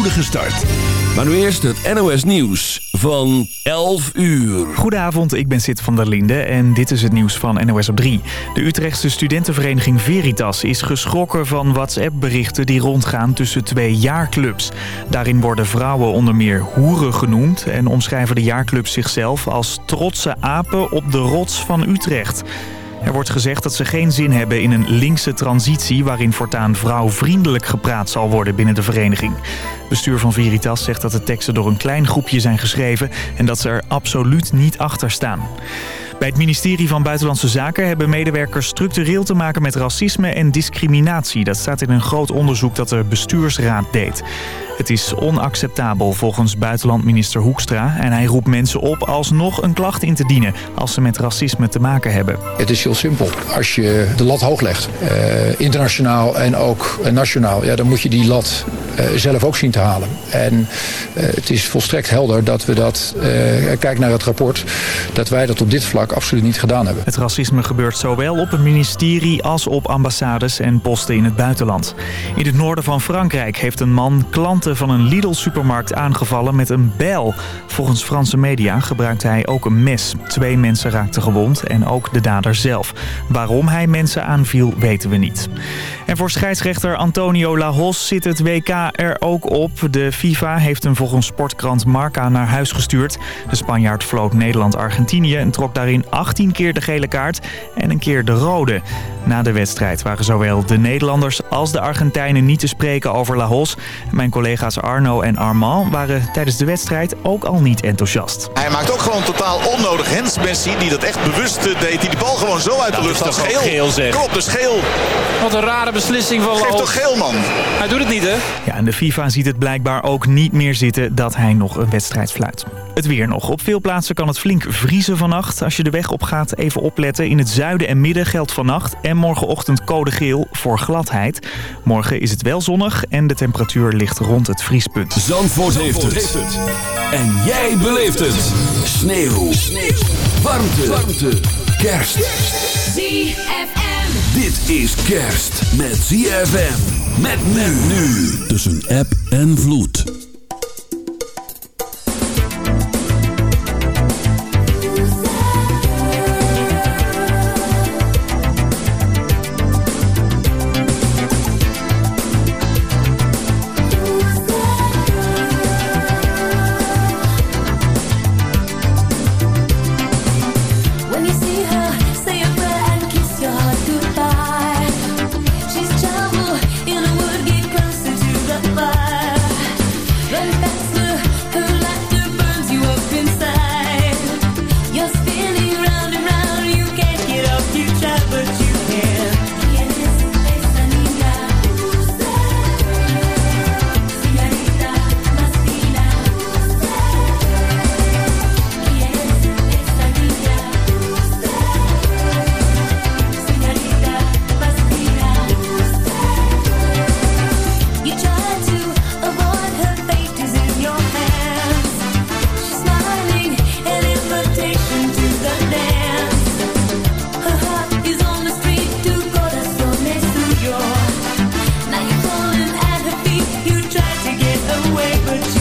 spoedige start. Maar nu eerst het NOS Nieuws van 11 uur. Goedenavond, ik ben Sid van der Linde en dit is het nieuws van NOS op 3. De Utrechtse studentenvereniging Veritas is geschrokken van WhatsApp-berichten die rondgaan tussen twee jaarclubs. Daarin worden vrouwen onder meer hoeren genoemd en omschrijven de jaarclubs zichzelf als trotse apen op de rots van Utrecht. Er wordt gezegd dat ze geen zin hebben in een linkse transitie... waarin voortaan vrouwvriendelijk gepraat zal worden binnen de vereniging. Bestuur van Veritas zegt dat de teksten door een klein groepje zijn geschreven... en dat ze er absoluut niet achter staan. Bij het ministerie van Buitenlandse Zaken hebben medewerkers structureel te maken met racisme en discriminatie. Dat staat in een groot onderzoek dat de bestuursraad deed. Het is onacceptabel volgens buitenlandminister Hoekstra en hij roept mensen op alsnog een klacht in te dienen als ze met racisme te maken hebben. Het is heel simpel. Als je de lat hoog legt, eh, internationaal en ook nationaal, ja, dan moet je die lat eh, zelf ook zien te halen. En eh, het is volstrekt helder dat we dat, eh, kijk naar het rapport, dat wij dat op dit vlak absoluut niet gedaan hebben. Het racisme gebeurt zowel op het ministerie als op ambassades en posten in het buitenland. In het noorden van Frankrijk heeft een man klanten van een Lidl-supermarkt aangevallen met een bijl. Volgens Franse media gebruikte hij ook een mes. Twee mensen raakten gewond en ook de dader zelf. Waarom hij mensen aanviel, weten we niet. En voor scheidsrechter Antonio Lajos zit het WK er ook op. De FIFA heeft hem volgens sportkrant Marca naar huis gestuurd. De Spanjaard vloot Nederland-Argentinië en trok daarin 18 keer de gele kaart en een keer de rode. Na de wedstrijd waren zowel de Nederlanders als de Argentijnen niet te spreken over Lajos. Mijn collega's Arno en Armand waren tijdens de wedstrijd ook al niet enthousiast. Hij maakt ook gewoon totaal onnodig hens Messi, die dat echt bewust deed. Die de bal gewoon zo uit de lucht had. Geel. geel zeg. Kom op, de scheel. Wat een rare beslissing van Geef toch geel, man. Hij doet het niet, hè? Ja, en de FIFA ziet het blijkbaar ook niet meer zitten dat hij nog een wedstrijd fluit. Het weer nog. Op veel plaatsen kan het flink vriezen vannacht. Als je de weg op gaat, even opletten. In het zuiden en midden geldt vannacht en morgenochtend code geel voor gladheid. Morgen is het wel zonnig en de temperatuur ligt rond het vriespunt. Zandvoort, heeft, het. En jij beleeft het. Sneeuw. Sneeuw. Warmte. Warmte. Kerst. ZFM. Dit is kerst met ZFM. Met men nu. Tussen app en vloed. Away but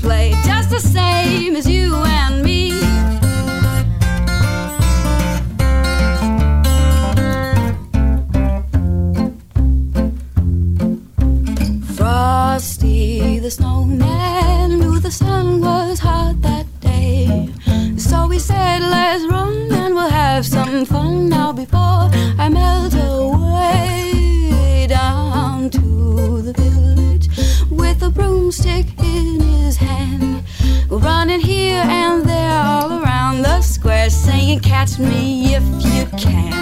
play at me if you can.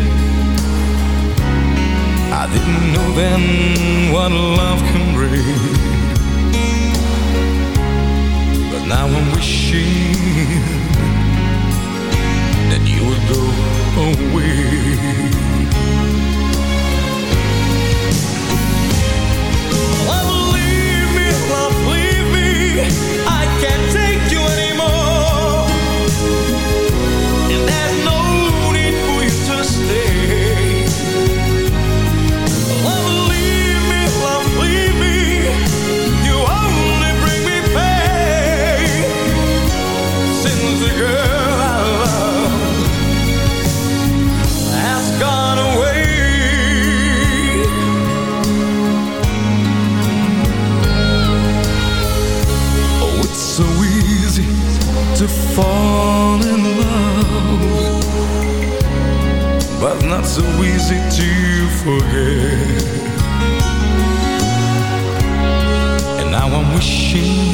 didn't know then what love can bring. But now I'm wishing That you would go away. Love, leave me, love, leave me? I can't so easy to forget. And now I'm wishing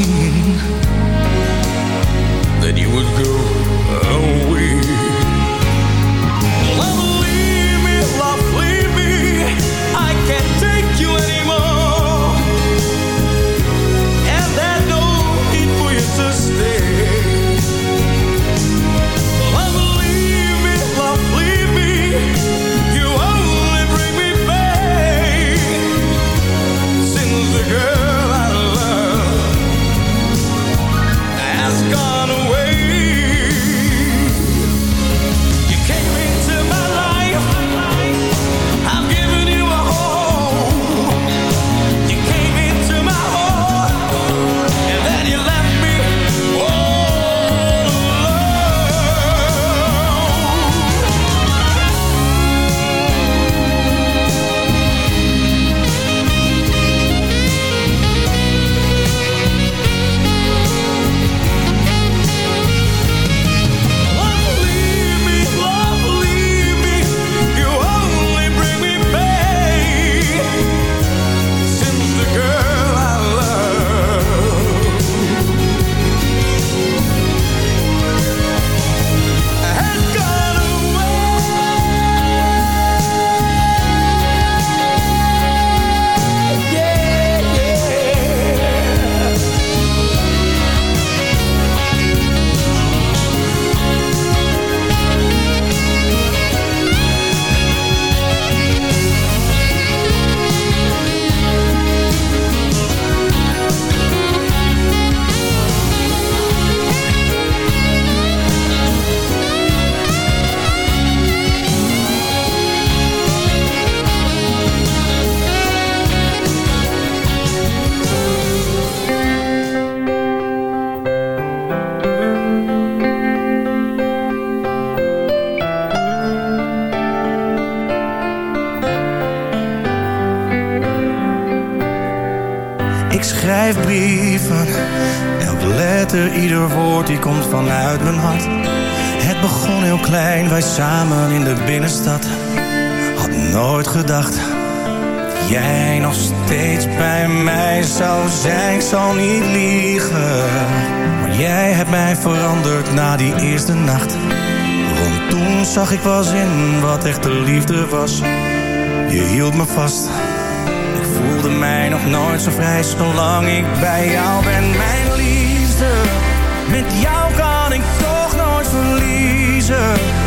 wij samen in de binnenstad. Had nooit gedacht jij nog steeds bij mij zou zijn. Ik zal niet liegen, maar jij hebt mij veranderd na die eerste nacht. Want toen zag ik pas in wat echte liefde was. Je hield me vast. Ik voelde mij nog nooit zo vrij zolang ik bij jou ben. Mijn liefde, met jou kan ik toch nooit verliezen.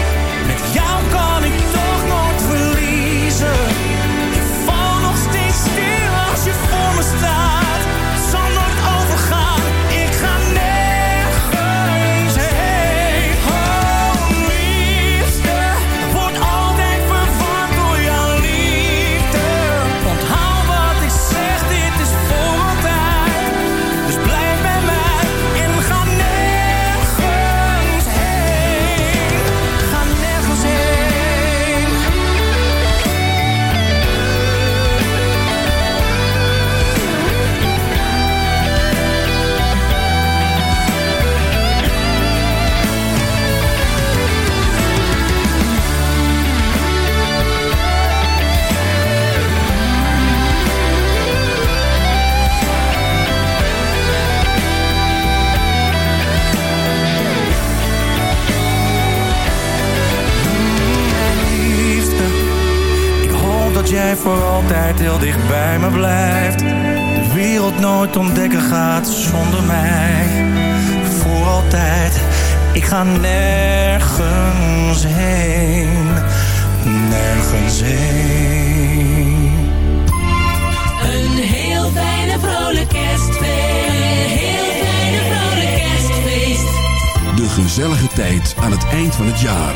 jij voor altijd heel dicht bij me blijft. De wereld nooit ontdekken gaat zonder mij. Voor altijd, ik ga nergens heen. Nergens heen. Een heel fijne vrolijke kerstfeest. Een heel fijne vrolijke kerstfeest. De gezellige tijd aan het eind van het jaar.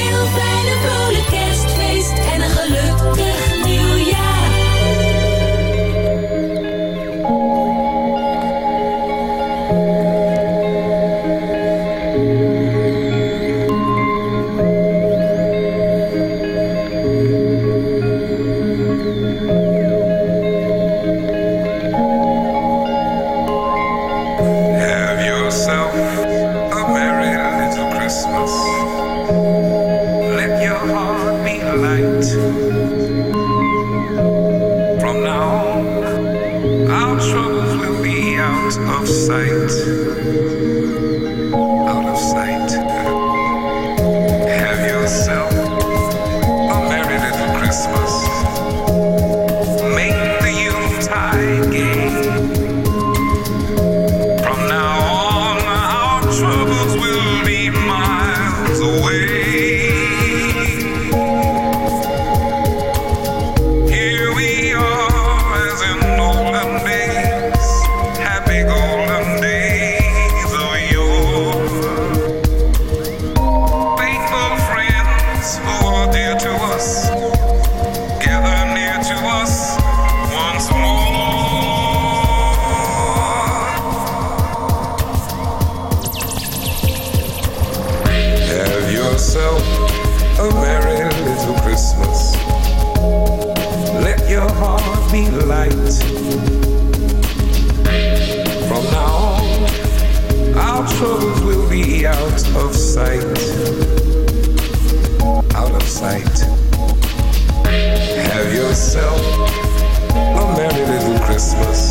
sight, out of sight. Have yourself a merry little Christmas.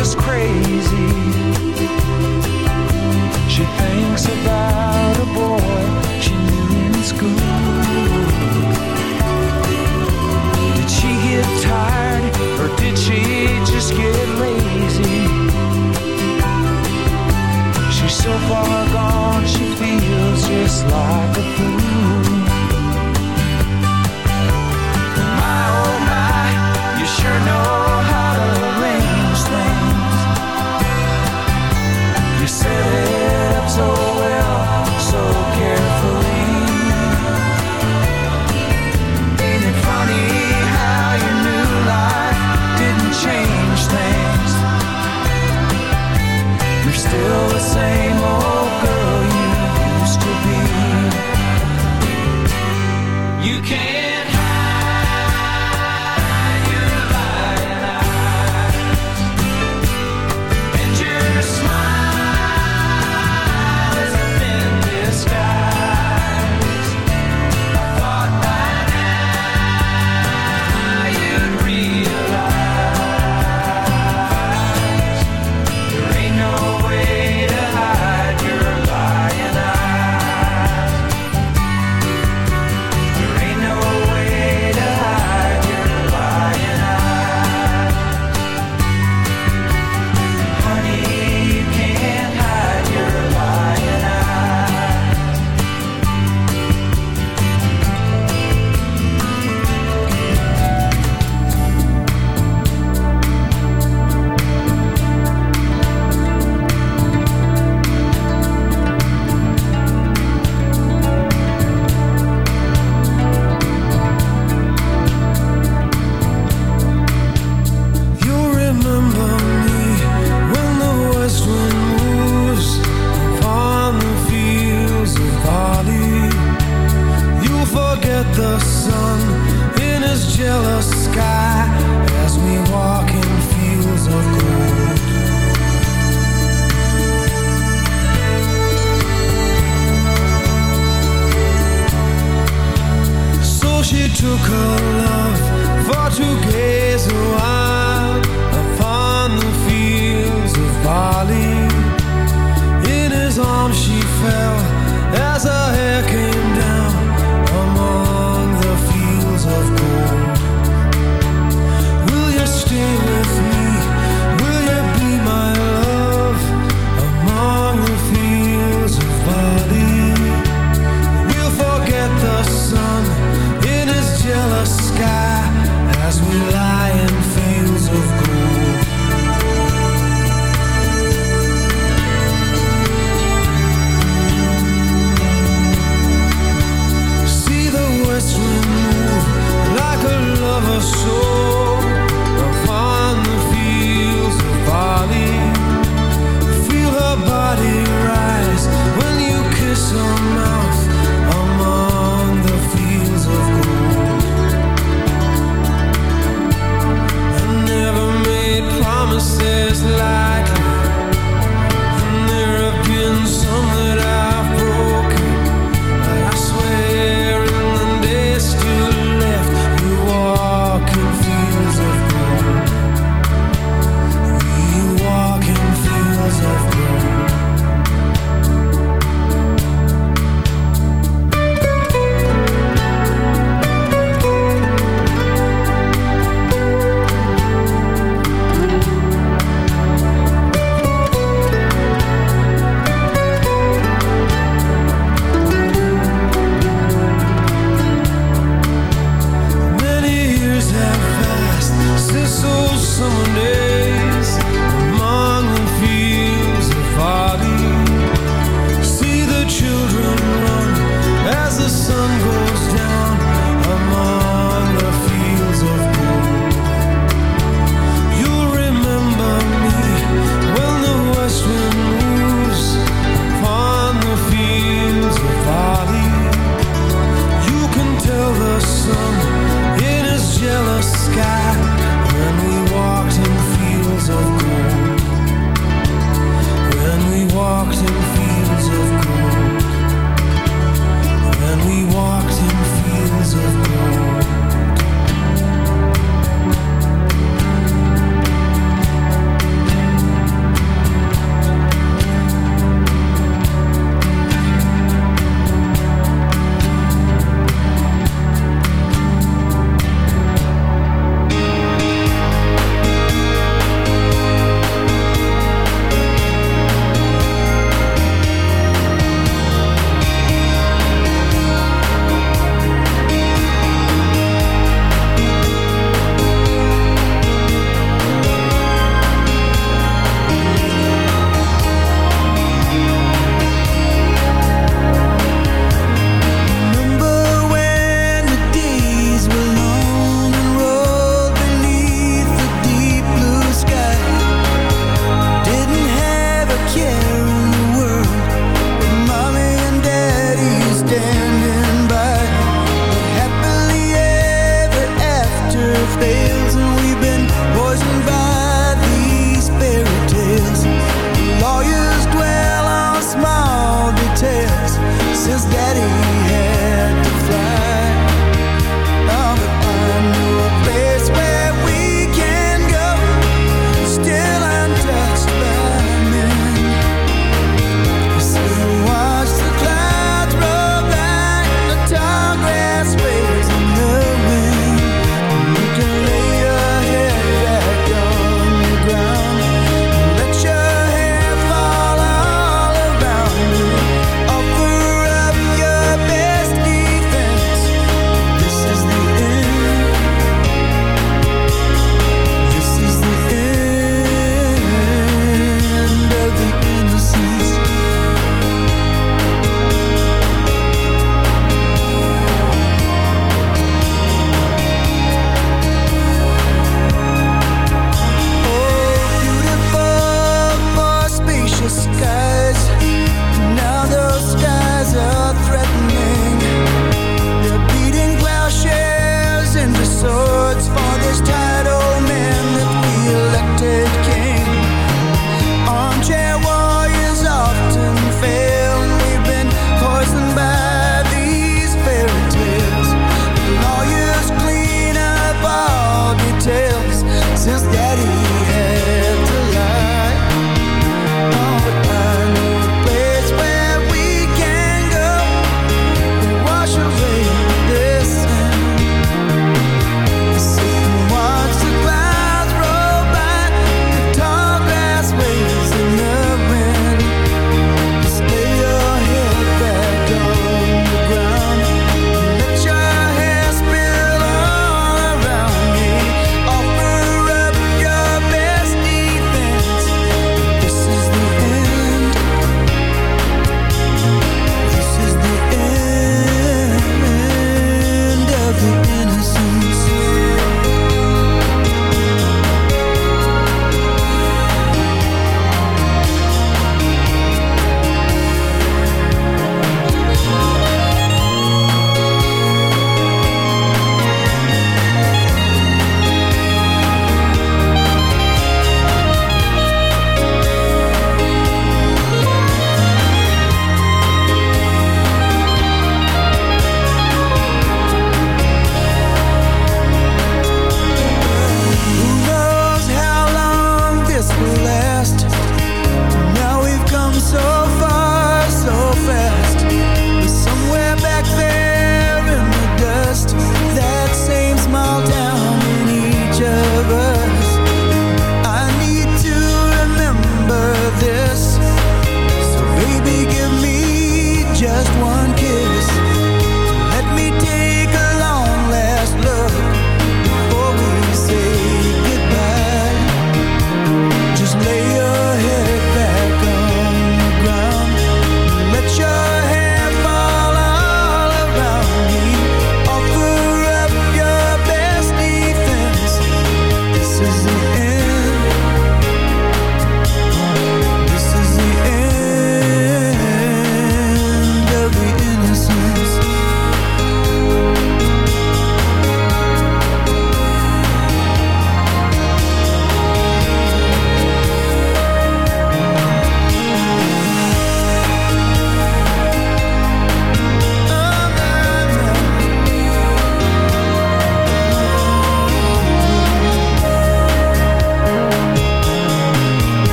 is crazy. She thinks about a boy she knew in school. Did she get tired or did she just get lazy? She's so far gone, she feels just like a fool. My oh my, you sure know.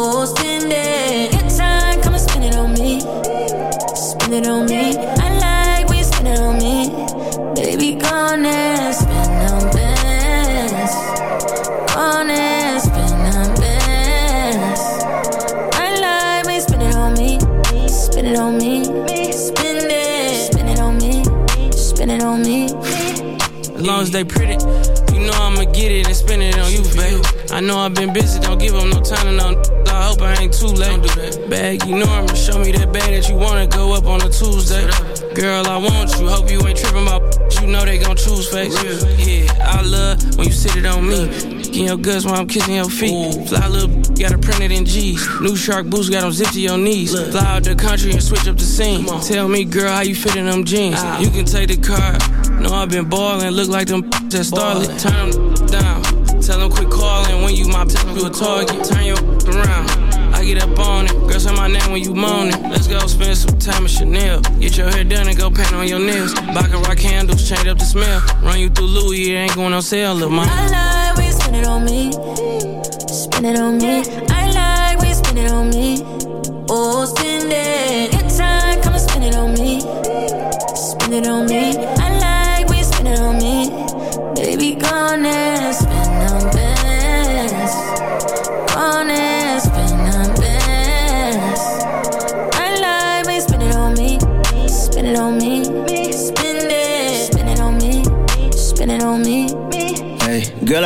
Oh, spend it. Good time, come and spend it on me, spend it on me. I like when you spend it on me, baby. Gone and spend on bands, gone and spend on bands. I like when you spend it on me, spend it on me, spend it, spend it on me, spend it on me. As long as they pretty, you know I'ma get it and spend it on you, babe. I know I've been busy, don't give them no time to no. I hope I ain't too late. Don't do that. Bag, you know I'ma show me that bag that you wanna go up on a Tuesday. Girl, I want you, hope you ain't tripping about. You know they gon' choose face. Yeah, I love when you sit it on me. In your guts while I'm kissing your feet. Fly little, got it printed in G's. New shark boots got them zipped to your knees. Fly out the country and switch up the scene. Tell me, girl, how you fit in them jeans. You can take the car. Know I've been ballin', look like them that starlet. Turn them down. Tell them quit calling when you my you a target. Turn your around. Get up on it. Girl, say my name when you moaning. Let's go spend some time at Chanel. Get your hair done and go paint on your nails. Baccarat candles, change up the smell. Run you through Louis, it ain't going on sale, little mama. I like you spend it on me, spend it on me. I like you spend it on me. Oh, spend it. Good time, come and spend it on me, spend it on me.